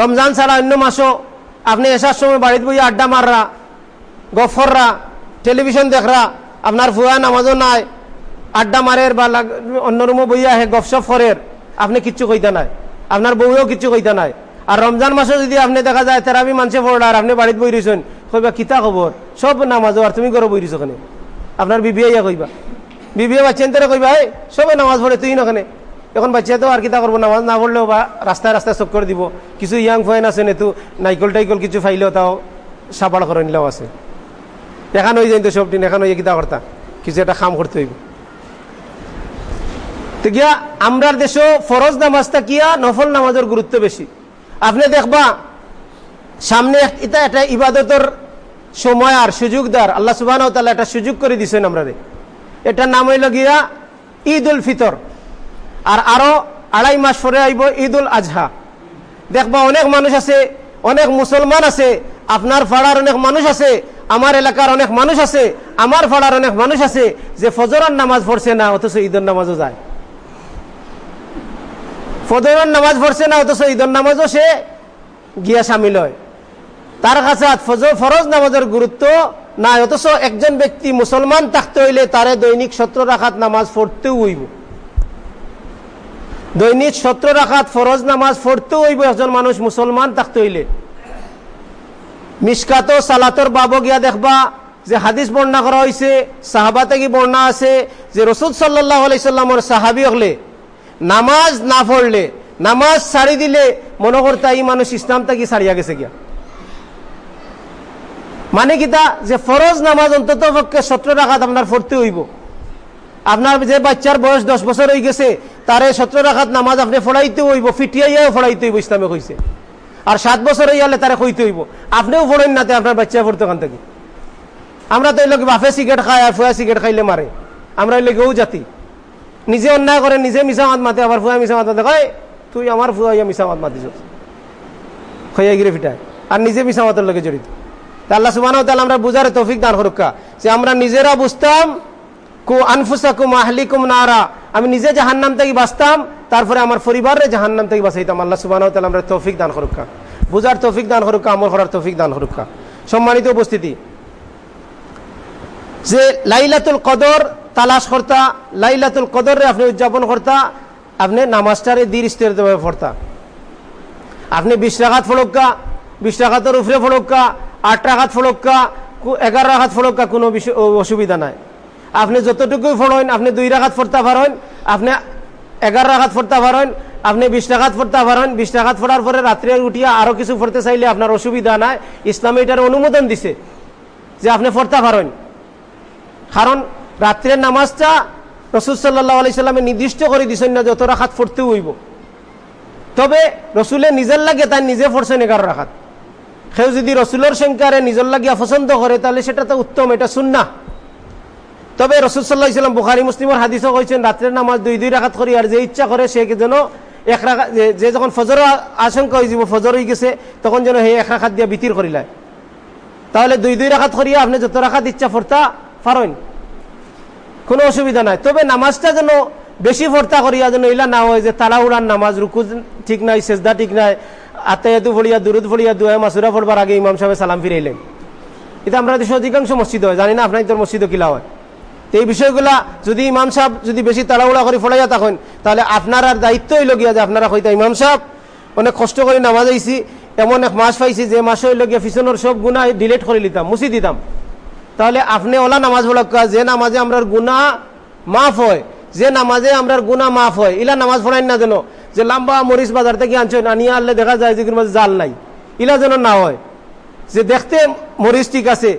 রমজান ছাড়া অন্য মাসও আপনি এসার সময় বাড়িতে বইয়া আড্ডা মাররা গফররা টেলিভিশন দেখরা, আপনার ফুয়া নামাজও নাই, আড্ডা মারের বা অন্য রুমও বইয়া আহে গফসপ ফরের আপনি কিচ্ছু কইতে নাই। আপনার বউও কিচ্ছু কইতে নাই। আর রমজান মাসে যদি আপনি দেখা যায় তেরাবি মানুষে আর আপনি বাড়িতে বই রয়েছেন কইবা কিতা খবর? সব নামাজও আর তুমি করো বই রয়েছ ওখানে আপনার বিবিয়া ইয়া কইবা। বিবিয়া বাচ্চেন তারা কইবা, এই, সবে নামাজ পড়ে তুই ওখানে এখন বাচ্চা তো আর কিতা করব, নামাজ না পড়লেও বা রাস্তায় রাস্তায় চক করে দিব। কিছু ইয়াং ফয়েন আছে নেতু, নাইকল টাইকল কিছু ফাইলেও তাও সাবাড় করে নিলেও আছে। এখান হয়ে যাই তো সব দিন, এখান হয়ে কিতা করতা কিছু একটা খাম করতে হইব। তো গিয়া, আমরার দেশও ফরজ নামাজটা কিয়া নফল নামাজের গুরুত্ব বেশি? আপনি দেখবা, সামনে এটা একটা ইবাদতর সময় আর সুযোগ দার আল্লাহ সুবাহ একটা সুযোগ করে দিছেন আমরা। এটার নাম হইল গিয়া ঈদ উল ফিতর। আর আরও আড়াই মাস পরে আইব ঈদ উল আজহা। দেখবা অনেক মানুষ আছে, অনেক মুসলমান আছে, আপনার ফাড়ার অনেক মানুষ আছে, আমার এলাকার অনেক মানুষ আছে, আমার ফাড়ার অনেক মানুষ আছে, যে ফজরার নামাজ পড়ছে না, অথচ ঈদের নামাজও যায়। ফজরের নামাজ পড়ছে না, অথচ ঈদের নামাজও সে গিয়া সামিল হয়। তার কাছে ফরজ নামাজের গুরুত্ব নাই, অথচ একজন ব্যক্তি মুসলমান থাকতে হইলে তারে দৈনিক সত্র রাখাত নামাজ পড়তেও হইব। দৈনিক সত্র রাখাত ফরজ নামাজ পড়তেও হইব একজন মানুষ মুসলমান থাকতে হইলে। মিসকাত সালাতর বাব গিয়া দেখবা যে হাদিস বর্ণনা করা হয়েছে সাহাবা থেকে বর্ণনা আছে যে রসুদ সাল্লাহ আলাইসাল্লামর সাহাবি হলে নামাজ না পড়লে, নামাজ ছাড়ি দিলে মনে করতে এই মানুষ ইসলাম থেকে ছাড়িয়া গেছে গিয়া। মানে কিতা যে ফরজ নামাজ অন্তত পক্ষে সত্র রাখাত আপনার পড়তে হইব। আপনার যে বাচ্চার বয়স দশ বছর হয়ে গেছে, তারে সত্র রাখাত নামাজ আপনি ফড়াইতে হইব, ফিটিয়াইয়াও ফড়াইতে হইব ইসলামে কইছে। আর সাত বছর হইয়ালে তারে কইতে হইব। আপনিও ফড়েন না আপনার বাচ্চা পড়তে ওখান থেকে। আমরা তো এলাকা বাফে সিগারেট খায় আর ফুয়া সিগারেট খাইলে মারে। আমরা এলাকা ও জাতি। নিজে অন্যায় করে, নিজে মিশা মাত মাতে, আবার ফুয়া মিশা মাত মাতে, কয়, তুই আমার ফুয়া ইয়া মিশা মাত মাতিস খইয়া গিরে ফিটায়। আর নিজে মিসামাতের লোকে জড়িত। আল্লাহ সুবাহ তাহলে আমরা বুঝার তৌফিক দান হরুকা যে আমরা নিজেরা বুঝতাম, কু আনফুসাকুম আহলিকুম নারা। আমি নিজে জাহান্নাম থেকে বাঁচতাম, তারপরে আমার পরিবারের জাহান্নাম থেকে বাঁচাইতাম। আল্লাহ সুবাহ তাহলে আমরা তৌফিক দান হরুকা বুঝার তৌফিক দান হরুকা আমল করার তৌফিক দান হরুকা সম্মানিত উপস্থিতি। যে লাইলাতুল কদর তালাশ কর্তা, লাইলাতুল কদরে আপনি উদযাপন কর্তা, আপনি নামাজটারে দির স্থিরভাবে পড়তা। আপনি বিশ রাখাত ফড়ক্কা বিশ রাখাতের উপরে ফড়ক্কা আট রাখাত ফড়ক্কা এগারো রাখাত ফড়ক্কা কোনো অসুবিধা নাই। আপনি যতটুকুই ফড়েন আপনি দুই রাখাত ফড়তে পারেন, আপনি এগারো রাখাত ফড়তে পারেন, আপনি বিশ টাকাত পড়তে পারেন, বিশ টাকাত পরে রাত্রে উঠিয়া আরও কিছু পড়তে চাইলে আপনার অসুবিধা নাই। ইসলাম এটার অনুমোদন দিছে যে আপনি পড়তে পারেন। কারণ রাত্রের নামাজটা রসুল সাল্লাহ আলি সাল্লামে নির্দিষ্ট করে দিছেন না যত রাখাত পড়তে হইব। তবে রসুলের নিজের লাগে তাই নিজে পড়ছেন এগারো রাখাত। সেও যদি রসুলের সংখ্যারে নিজের লাগিয়া পছন্দ করে, তাহলে সেটা তো উত্তম, এটা শুননা তবে রসুল সাল্লাহ ইসলাম বুখারি, মুসলিমের হাদিসও কইছেন, রাত্রের নামাজ দুই দুই রাখাত করি, আর যে ইচ্ছা করে সে যেন এক রাখা যে যখন ফজর আশঙ্কা হয়ে যাব ফজর হয়ে গেছে, তখন যেন সেই এক রাখাত দিয়া বিতির করিলায়। তাহলে দুই দুই রাখাত করিয়া আপনি যত রাখাত ইচ্ছা ফোরতা পারেন কোনো অসুবিধা নাই। তবে নামাজটা যেন বেশি ফর্তা করিয়া যেন ইলা না হয় যে তালাউড়ার নামাজ, রুকু ঠিক নাই, সেজদা ঠিক নাই আতায়াতু ফড়িয়া দুরুদ ফড়িয়া দুয়া, মাসুরা ফোরবার আগে ইমাম সাহেব সালাম ফিরাইলেন। এটা আমরা দেশে অধিকাংশ মসজিদ হয়, জানি না আপনার তোর মসজিদ কিলা হয়। তো এই বিষয়গুলা যদি ইমাম সাহেব যদি বেশি তাড়াহুড়া করে ফড়াইয়া থাকেন, তাহলে আপনার আর দায়িত্ব হইল গিয়া যে আপনারা হইতা ইমাম সাহেব, অনেক কষ্ট করে নামাজ আইসি এমন এক মাস পাইছি যে মাস হইল গিয়া পিছনের সব গুণা ডিলেট করে দিতাম মুছি দিতাম। তাহলে আপনি ওলা নামাজ পড়া যে নামাজে আমরা গুণা মাফ হয়, যে নামাজে আমরা গুণা মাফ হয়, ইলা নামাজ পড়াই না যেন, যে লাম্বা মরিচ বাজার থেকে আনছেন আনিয়া আনলে দেখা যায় যে মাঝে জাল নাই, ইলা যেন না হয়। যে দেখতে মরিচ ঠিক আছে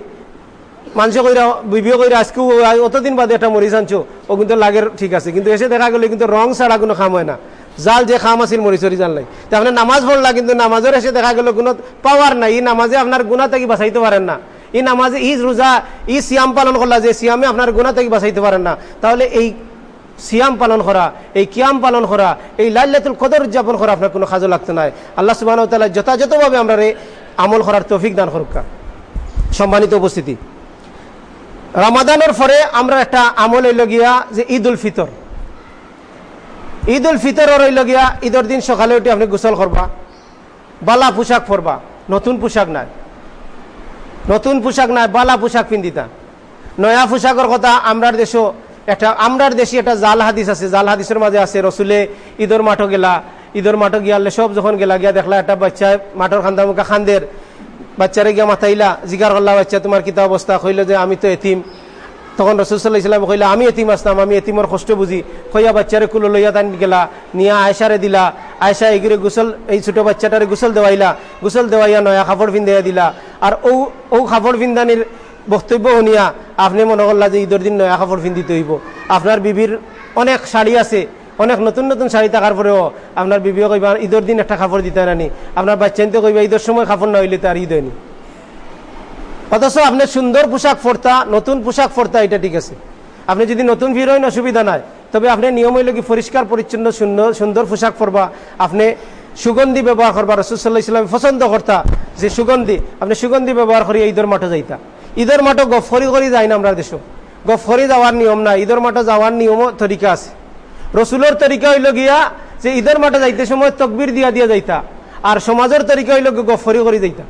মানুষ কইরা, বিবিও কইরা, আজকেও অতদিন বাদে একটা মরিচ আনছো, ও কিন্তু লাগের ঠিক আছে, কিন্তু এসে দেখা গেলে কিন্তু রং ছাড়া কোনো খাম হয় না। জাল যে খাম আছিল মরিচরি জাল নাই। তা আপনি নামাজ পড়লা কিন্তু নামাজের এসে দেখা গেল কোনো পাওয়ার নাই, এই নামাজে আপনার গুণা থেকে বাঁচাইতে পারেন না। এই নামাজে ই রোজা ই সিয়াম পালন করলা যে সিয়ামে আপনার গুণা থেকে বাঁচাইতে পারেন না। তাহলে এই সিয়াম পালন করা, এই কিয়াম পালন করা, এই লাল্লাতুল কদর উদযাপন করা আপনার কোনো কাজও লাগতে নাই। আল্লাহ সুবাহ তালা যথাযথভাবে আমরা আমল করার তৌফিক দান করুকা। সম্মানিত উপস্থিতি। রমাদানের পরে আমরা একটা আমল হইল গিয়া যে ঈদ উল ফিতর। ঈদ উল ফিতর হইল গিয়া ঈদের দিন সকালে উঠে আপনি গোসল করবা, বালা পোশাক পরবা, নতুন পোশাক নাই। নতুন পোশাক নাই, বালা পোশাক পিন্দিতা নয়া পোশাকের কথা আমরার দেশও একটা, আমরার দেশে একটা জাল হাদিস আছে, জাল হাদিসের মাঝে আছে, রসুলে ঈদর মাঠও গেলা, ঈদর মাঠও গিয়ালে সব যখন গেলা, গিয়া দেখলা একটা বাচ্চা মাঠর খান্দা মুখা খান্দের, বাচ্চারে গিয়া মাথাইলা, জিগার করলা, বাচ্চা, তোমার কিতা অবস্থা? কইল যে, আমি তো এতিম। তখন রসুল্লাহ ইসলাম কইলা, আমি এতিম আসতাম, আমি এতিমর কষ্ট বুঝি। কইয়া বাচ্চারে কুলো লইয়া তান গেলা, নিয়া আয়সারে দিলা। আয়সা এগিরে গুসল, এই ছোট বাচ্চাটারে গুসল দেওয়াইলা। গুসল দেওয়াইয়া নয়া কাপড় পিন্দাইয়া দিলা। আর ও ও কাপড় পিন্দানির বক্তব্য শুনিয়া, আপনি মনে করলা যে ঈদের দিন নয়া কাপড় পিন্দিতে হইব। আপনার বিবির অনেক শাড়ি আছে, অনেক নতুন নতুন শাড়ি থাকার পরেও আপনার বিবিও কইবা, ঈদের দিন একটা কাপড় দিতে নানি আপনার বাচ্চাইতে কইবা, ঈদের সময় কাপড় না হইলে তার ঈদ হয়নি অথচ আপনি সুন্দর পোশাক ফোরতা নতুন পোশাক ফোরতা এটা ঠিক আছে। আপনি যদি নতুন ভিড় হইন, অসুবিধা নাই। তবে আপনি নিয়ম হইলে কি পরিষ্কার, পরিচ্ছন্ন সুন্দর পোশাক পরবা। আপনি সুগন্ধি ব্যবহার করবা রসুল্লাহ ইসলাম পছন্দ করতা, যে সুগন্ধি, আপনি সুগন্ধি ব্যবহার করি ঈদের মাঠে যাইতা। ঈদের মাঠে গফরি করি যায় না আমরা দেশ। গফরি যাওয়ার নিয়ম নাই, ঈদের মাঠে যাওয়ার নিয়মও তরিকা আছে। রসুলের তরিকা হইল গিয়া যে ঈদের মাঠে যাইতে সময় তকবির দিয়া দিয়া যাইতা। আর সমাজের তরিকা হইল গফরি করে যাইতা।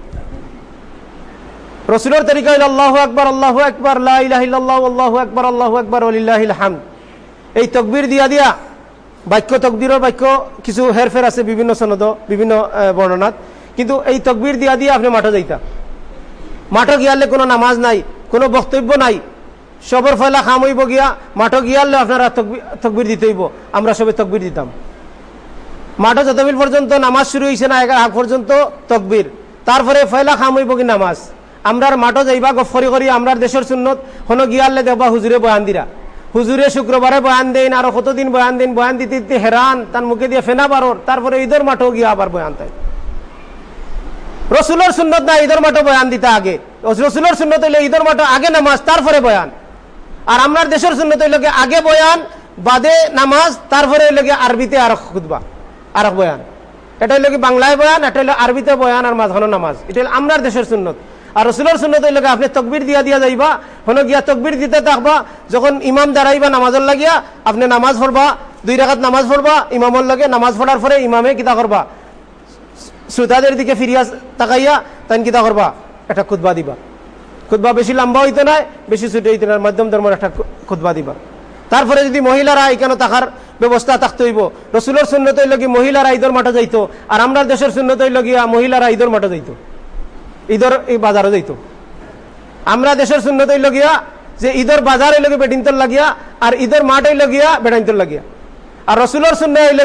রসুলের তরিকা হইল আল্লাহ আকবর আল্লাহ আকবর আল্লাহ আকবর আল্লাহ আকবর হাম এই তকবির দিয়া দিয়া বাক্য তকবিরের বাক্য কিছু হেরফের আছে বিভিন্ন সনদ, বিভিন্ন বর্ণনাত। কিন্তু এই তকবির দিয়া দিয়া আপনি মাঠে যাইতা। মাঠে গিয়ালে কোনো নামাজ নাই, কোনো বক্তব্য নাই। সবর ফয়লা খাম হইব গিয়া, মাঠে গিয়ালে আপনারা তকবির দিতে হইব। আমরা সবে তকবির দিতাম। মাঠে যতবিল পর্যন্ত নামাজ শুরু হয়েছে না, এগারো আগ পর্যন্ত তকবির। তারপরে ফয়লা খাম হইব কি নামাজ। আমরার মাঠও যাইবা গফরি করি আমরার দেশের সুন্নত। হনো গিয়ালে দেখবা হুজুরে বয়ান দিরা। হুজুরে শুক্রবারে বয়ান দেন আর কতদিন বয়ান দিন, বয়ান দিতে দিতে হেরান তার মুখে দিয়ে ফেনা বারোর, তারপরে ঈদের মাঠও গিয়া আবার বয়ান দেয়। রসুলের সুন্নত না, ঈদের মাঠও বয়ান দিতে আগে। রসুলের সুন্নত হইলে ঈদের মাঠও আগে নামাজ, তারপরে বয়ান। আর আমরার দেশের সুন্নত হইলে আগে বয়ান, বাদে নামাজ, তারপরে হইলে আরবিতে আর খুদবা আর বয়ান। এটা হইল কি বাংলায় বয়ান, এটা হইল আরবিতে বয়ান আর মাঝখানো নামাজ। এটা হলো আমরার দেশের সুন্নত। আর রসুলের সুন্নত হইল আপনি তকবির দিয়া দিয়া যাইবা, হনো গিয়া তকবির দিতে থাকবা, যখন ইমাম দাঁড়াইবা নামাজের লাগিয়া, আপনি নামাজ পড়বা, দুই রাখাত নামাজ পড়বা, ইমামর লগে নামাজ পড়ার পরে ইমামে কিতা করবা? শ্রোতাদের দিকে ফিরিয়া তাকাইয়া তাই কিতা করবা? একটা খুদবা দিবা। খুদবা বেশি লম্বা হইতে নাই, বেশি ছুটে হইতে নাই, মাধ্যম ধর্মের একটা খুদবা দিবা। তারপরে যদি মহিলারা এখানে থাকার ব্যবস্থা থাকতে হইব? রসুলের শূন্যত হইল কি মহিলারা ঈদর মাঠে যাইতো, আর আমরা দেশের শূন্যত হইল গিয়া মহিলারা ঈদর মাঠে যাইতো। ঈদর এই বাজারে যাইতো। আমরা দেশের শূন্যত হইল যে ঈদর বাজার হইল বেডিন্তর লাগিয়া আর ঈদর মাঠ হইল গিয়া বেডাইন্তর লাগিয়া। আর রসুলের শূন্য হইল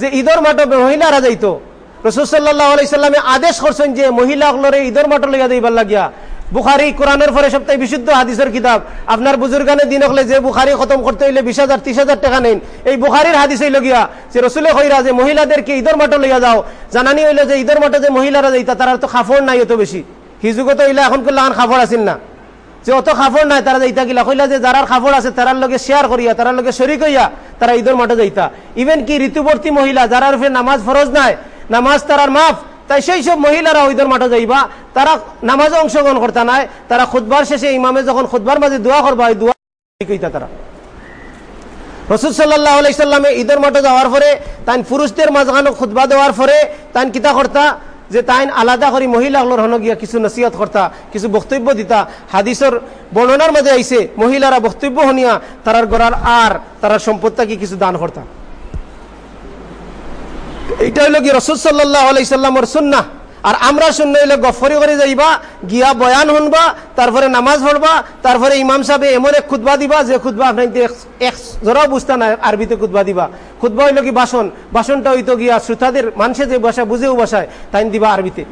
যে ঈদর মাঠে মহিলারা যাইতো, রসুল সাল্লাহ আলাইসাল্লামে আদেশ করছেন যে মহিলাগুলোরে ঈদর মাঠে লইয়া দিবার লাগিয়া। বুখারি কোরআনের পরে সপ্তাহে বিশুদ্ধ হাদিসের কিতাব। আপনার বুজুর্গানে দিন হলে যে বুখারি খতম করতে হইলে বিশ হাজার, ত্রিশ হাজার টাকা নেন। এই বুখারির হাদিস হইল গিয়া যে রসুলে হইরা যে মহিলাদেরকে ঈদর মাঠে লইয়া যাও, জানানি হইল যে ঈদর মাঠে যে মহিলারা যাইতা তারা তো খাফড় নাই অত বেশি। হিজুগত হইলে এখন করলে এখন খাফড় আসিল না। যে অত খাফড় নাই, তারা যাইতা গিলা কইলা যে যারার খাফড় আছে, তারার লগে শেয়ার করিয়া, তারার লগে শরিক হইয়া তারা ঈদর মাঠে যাইতা। ইভেন কি ঋতুবর্তী মহিলা, যারার নামাজ ফরজ নাই, নামাজ তারার মাফ। তাই সেই সব মহিলারা ওইদের মাঠে যাইবা। তারা নামাজে অংশগ্রহণ করতে নাই, তারা খুদবার শেষে ইমামে যখন খুদবার মাঝে দোয়া করবা, ওই দোয়া তারা। রসুল সাল্লাহ আলাইসাল্লামে ঈদের মাঠে যাওয়ার পরে তাই পুরুষদের মাঝখানে খুদবা দেওয়ার পরে তাই কিতা করতা? যে তাইন আলাদা করে মহিলাগুলোর হন গিয়া কিছু নসিহত করতা, কিছু বক্তব্য দিতা। হাদিসর বর্ণনার মাঝে আইসে মহিলারা বক্তব্য হনিয়া তারার গড়ার আর, তারার সম্পদটাকে কিছু দান করতা। এইটা হইল কি রসুল সাল্লাহ আলাইসাল্লামর সুন্না আর আমরা শূন্য হইলে গফরি করে যাইবা, গিয়া বয়ান শুনবা, তারপরে নামাজ পড়বা, তারপরে ইমাম সাহেব এমন এক খুদবা দিবা, যে খুদবা আপনার এক জরাও বুঝতা না আরবিতে খুদবা দিবা। খুদবা হইল কি বাসন বাসনটা হইতো গিয়া শ্রোতাদের মানুষে যে ভাষা বুঝেও ভাষায়, তাই দিবা আরবিতে।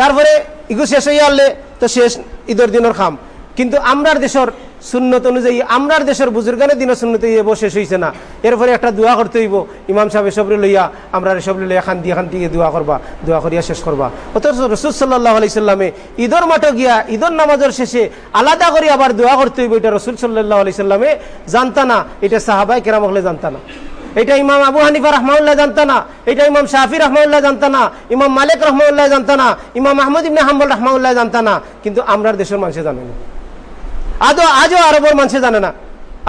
তারপরে ইগু শেষ হইয়া আনলে তো শেষ ঈদের দিনের খাম। কিন্তু আমরার দেশের সুন্নত অনুযায়ী, আমরার দেশের বুজুর্গানের দিনের সুন্নত শেষ হয়েছে না। এরপরে একটা দোয়া করতে হইব, ইমাম সাহেব এসবরে লইয়া, আমরা এসব লইয়া খান দিয়ে খান দিয়ে দোয়া করবা, দোয়া করিয়া শেষ করবা। অথচ রসুল সাল্লাহ আলাইসাল্লামে ঈদর মাঠে গিয়া, ঈদর নামাজের শেষে আলাদা করে আবার দোয়া করতে হইব, এটা রসুল সাল্লাহ আলাইসাল্লামে জানতা না, এটা সাহাবাই কেরাম হলে জানতা না। এটা ইমাম আবু হানিফা রহমাউল্লাহ জানতা না, এটা ইমাম শাফি রহমাউল্লাহ জানতা না, ইমাম মালিক রহমাউল্লাহ জানতা না, ইমাম আহমদ ইবনে হাম্বল রহমাউল্লাহ জানতা না, কিন্তু আমরার দেশের মানুষে জানে না। আজও আজও আরবের মানুষে জানে না।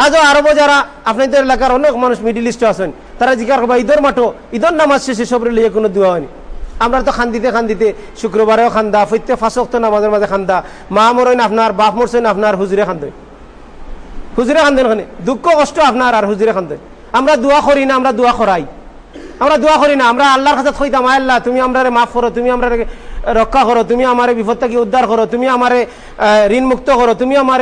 আজও আরবও যারা, আপনাদের এলাকার অনেক মানুষ মিডিল ইস্টে আছেন, তারা জিজ্ঞাসা করবা, ঈদর মাঠো ঈদর নামাজ শেষে সবরে লিয়ে কোনো দোয়া হয়নি। আমরা তো খান্দিতে খান্দিতে, শুক্রবারেও খান্দা ফৈত্যে ফাঁসক্ত নামাজের মাঝে খান্দা, মা মরেন আপনার, বাপ মরছেন আপনার, হুজুরে খান্দে। হুজুরে খান্দেন ওখানে, দুঃখ, কষ্ট আপনার আর হুজুরে খান্দে। আমরা দোয়া করি না, আমরা দোয়া করাই। আমরা দোয়া করি না, আমরা আল্লাহর কাছে থইতাম আল্লাহ, তুমি আমরা মাফ করো, তুমি আমরা রক্ষা করো, তুমি আমার বিপদ থেকে উদ্ধার করো, তুমি আমার ঋণ মুক্ত করো, তুমি আমার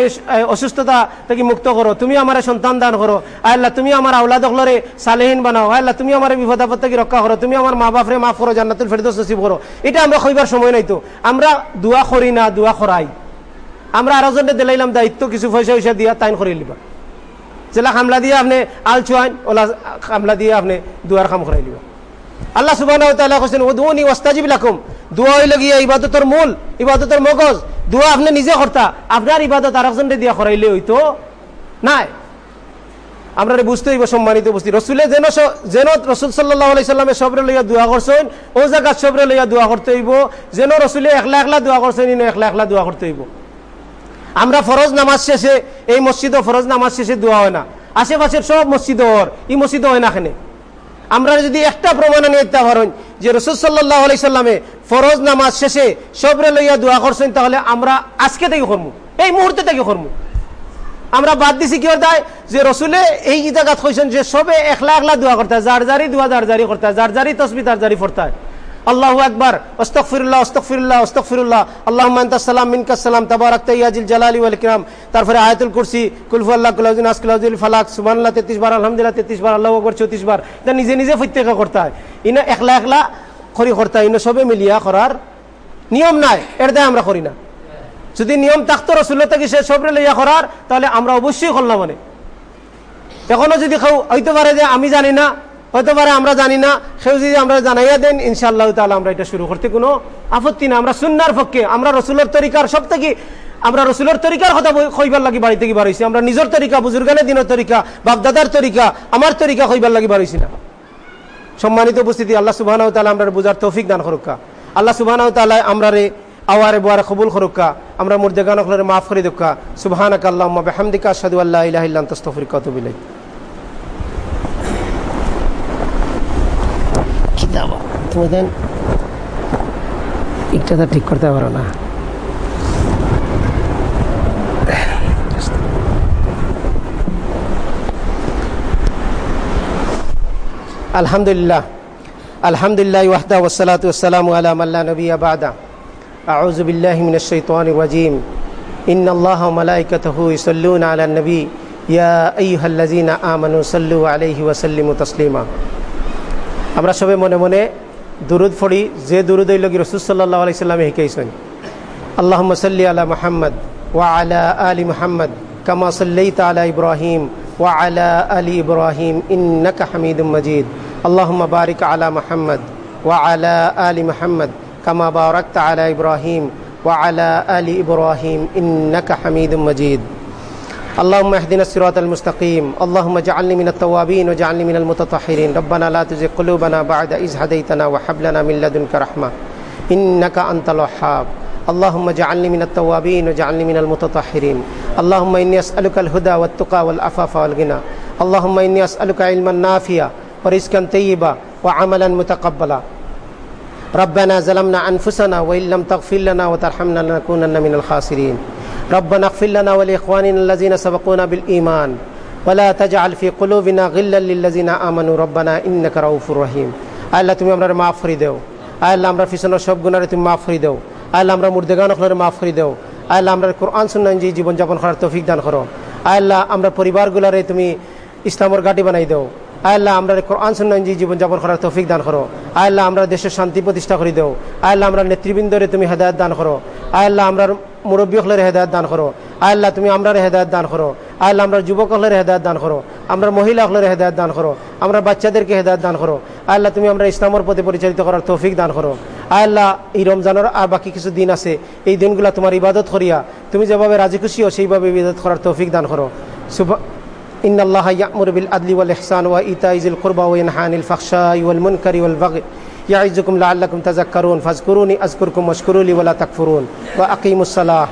অসুস্থতা থেকে মুক্ত করো, তুমি আমার সন্তান দান করো। আল্লাহ, তুমি আমার আউলাদ হলরে সালেহীন বানাও। আল্লাহ, তুমি আমার বিপদ আপদ থেকে রক্ষা করো। তুমি আমার মা বাপরে মাফ করো, জান্নাতুল ফেরদোস নসিব করো। এটা আমরা কইবার সময় নাই তো। আমরা দোয়া করি না, দোয়া করাই। আমরা আরও জনে দিলাইলাম দায়িত্ব, কিছু পয়সা পয়সা দিয়া তাইন করে লিবা। যেলা খামলা দিয়ে আপনি আল ওলা খামলা দিয়ে আপনি দুয়ার খাম করাই লিবা। আল্লাহ সুবাহ দোয়া হইল গিয়া ইবাদতের মূল, ইবাদতের মগজ। দোয়া আপনি নিজে করতা, আপনার ইবাদত আর একজন দিয়া করাইলে হইতো নাই। আমরা বুঝতে হইব, সম্মানিত বুঝতে রসুলে যেন যেন রসুল সাল্লাহ আলাইসাল্লামে সবরে লইয়া দোয়া করছেন, ও জায়গা সবরে লইয়া দোয়া করতে হইব। যেন রসুলে একলা একলা দোয়া করছেন, ইনো একলা একলা দোয়া করতে হইব। আমরা ফরজ নামাজ শেষে, এই মসজিদও ফরজ নামাজ শেষে দোয়া হয় না। আশেপাশের সব মসজিদ হর এই মসজিদ হয় না এখানে। আমরা যদি একটা প্রমাণ নিতে পারেন যে রসুল সাল্লাহ আলাইসাল্লামে ফরজ নামাজ শেষে সবরে লইয়া দোয়া করছেন, তাহলে আমরা আজকে থেকে করব এই মুহূর্তে থেকে করব আমরা বাদ দিছি কি তাই যে রসুলে এই জায়গাত কইছেন যে সবে একলা একলা দোয়া করতে যার জারি দোয়া, যার জারি করতে যার জারি তসবি, তার জারি ফরতায়। আল্লাহ আকবর অস্তফিরুল্লাহ অস্তফিরুল্লাহ অস্তফিরুল্লাহ আল্লাহ সালাম মিনকাসালাম তাবারাক্তা ইয়াজিল জালালি ওয়াল কিরাম তারপরে আয়াতুল কুরসি কুলফু আল্লাহ কুলাউদ্দিন আসকুলাউদ্দিন ফালাক সুবহানাল্লাহ তেত্রিশ বার আলহামদুলিল্লাহ তেত্রিশ বার আল্লাহ আকবর চৌত্রিশ বার এটা নিজে নিজে প্রত্যেকে করতে হয় ইনা একলা একলা করি করতে হয় ইনো সবে মিলিয়া করার নিয়ম নাই এর দায় আমরা করি না যদি নিয়ম থাকতো রসুল্লাহ থেকে সে সবরে লইয়া করার তাহলে আমরা অবশ্যই করলাম মানে এখনও যদি কেউ হইতে পারে যে আমি জানি না হতে পারে আমরা জানি না। সেও যদি আমরা জানাইয়া দেন, ইনশাআল্লাহ তাহলে আমরা এটা শুরু করতে কোনো আপত্তি না। আমরা সুন্নার পক্ষে, আমরা রসুলের তরিকার সব থেকে, আমরা রসুলের তরিকার কথা কইবার লাগি বাড়ি থেকে বাড়াইছি আমরা নিজের তরিকা, বুজুর্গানের দিনের তরিকা, বাপদাদার তরিকা, আমার তরিকা কইবার লাগি বাড়াইছি না। সম্মানিত উপস্থিতি, আল্লাহ সুবাহ তালা আমরা বুঝার তৌফিক দান করুকা আল্লাহ সুবাহ তালা আমরা রে আওয়ারে বুয়ারে কবুল করুকা আমরা মুর্দেগান মাফ করে দুকা সুবাহানাক আল্লাহ বেহামদিকা সাদু আল্লাহ ইলাহ ইল্লাহ তস্তফির কত বিলাই তুমি দেন। ইকটাদা ঠিক করতে পারো না। আলহামদুলিল্লাহ। আলহামদুলিল্লাহ ওয়াহদা ওসালাত ওসালাম আলাম আল্লাহ নবী আবাদা আউজবিল্লাহ মিনশৈতান ওয়াজিম ইন আল্লাহ মালাইকাতহু ইসল্লুন আলা নবী। ইয়া আইয়ুহাল্লাযিনা আমানু সাল্লু আলাইহি ওয়াসাল্লিমু তাসলিমা। আমরা সবে মনে মনে দুরুদ ফড়ি যে দুরুদ হইল কি রসুল সাল্লাহ আলি সাল্লামে শিখাইছেন আল্লাহ সাল্লি আলা মোহাম্মদ ওয়া আলা আলি মোহাম্মদ কামা সাল্লাইতা আলা ইব্রাহিম ওয়া আলা আলি ইব্রাহিম ইন্নাকা হামিদুম মজিদ اللهم بارك على محمد وعلى آل محمد كما باركت على إبراهيم وعلى آل إبراهيم إنك حميد مجيد اللهم اهدنا الصراط المستقيم. اللهم اجعلني من التوابين واجعلني من المتطهرين. ربنا لا تزغ قلوبنا بعد إذ هديتنا وهب لنا من لدنك رحمة. إنك أنت الوهاب. اللهم اجعلني من التوابين واجعلني من المتطهرين. اللهم إني أسألك الهدى والتقى والعفاف والغنى. اللهم إني أسألك علما نافعا ورزقا طيبا وعملا متقبلا. ربنا ظلمنا أنفسنا وإن لم تغفر لنا وترحمنا لنكونن من الخاسرين. ربنا اغفر لنا ولإخواننا الذين سبقونا بالإيمان ولا تجعل في قلوبنا غلا للذين آمنوا ربنا إنك رؤوف رحيم আল্লাহ তুমি আমরা মাফ করে দেও আল্লাহ আমরা পিছনের সব গুণারে তুমি মাফ করে দেও আল্লাহ আমরা মুর্দেগান আপনারে মাফ করে দেও আল্লাহ আমরা কোরআন সুন্নান যে জীবনযাপন করার তৌফিক দান করো আল্লাহ আমরা পরিবারগুলারে তুমি ইসলামর গাটি বানাই দেও আল্লাহ আমরা কোরআন সুন্নজি জীবনযাপন করার তৌফিক দান করো আল্লাহ আমরা দেশের শান্তি প্রতিষ্ঠা করে দেও আল্লাহ আমরা নেতৃবৃন্দরে তুমি হেদায়ত দান করো আল্লাহ আমরা মুরব্বী হলের হেদায়ত দান করো আল্লাহ তুমি আমরা হেদায়ত দান করো আল্লাহ আমরা যুবক হলের হেদায়ত দান করো আমরা মহিলা হলের হেদায়ত দান করো আমরা বাচ্চাদেরকে হেদায়ত দান করো আল্লাহ তুমি আমরা ইসলামের প্রতি পরিচালিত করার তৌফিক দান করো আল্লাহ এই রমজানের আর বাকি কিছু দিন আছে এই দিনগুলো তোমার ইবাদত করিয়া তুমি যেভাবে রাজি খুশি হো সেইভাবে ইবাদত করার তৌফিক দান করো إن الله يأمر بالعدل والإحسان وإيتاء ذي القربى وينهى عن الفحشاء والمنكر والبغي يعظكم لعلكم تذكرون فاذكروني أذكركم واشكروا لي ولا تكفرون وأقيموا الصلاة.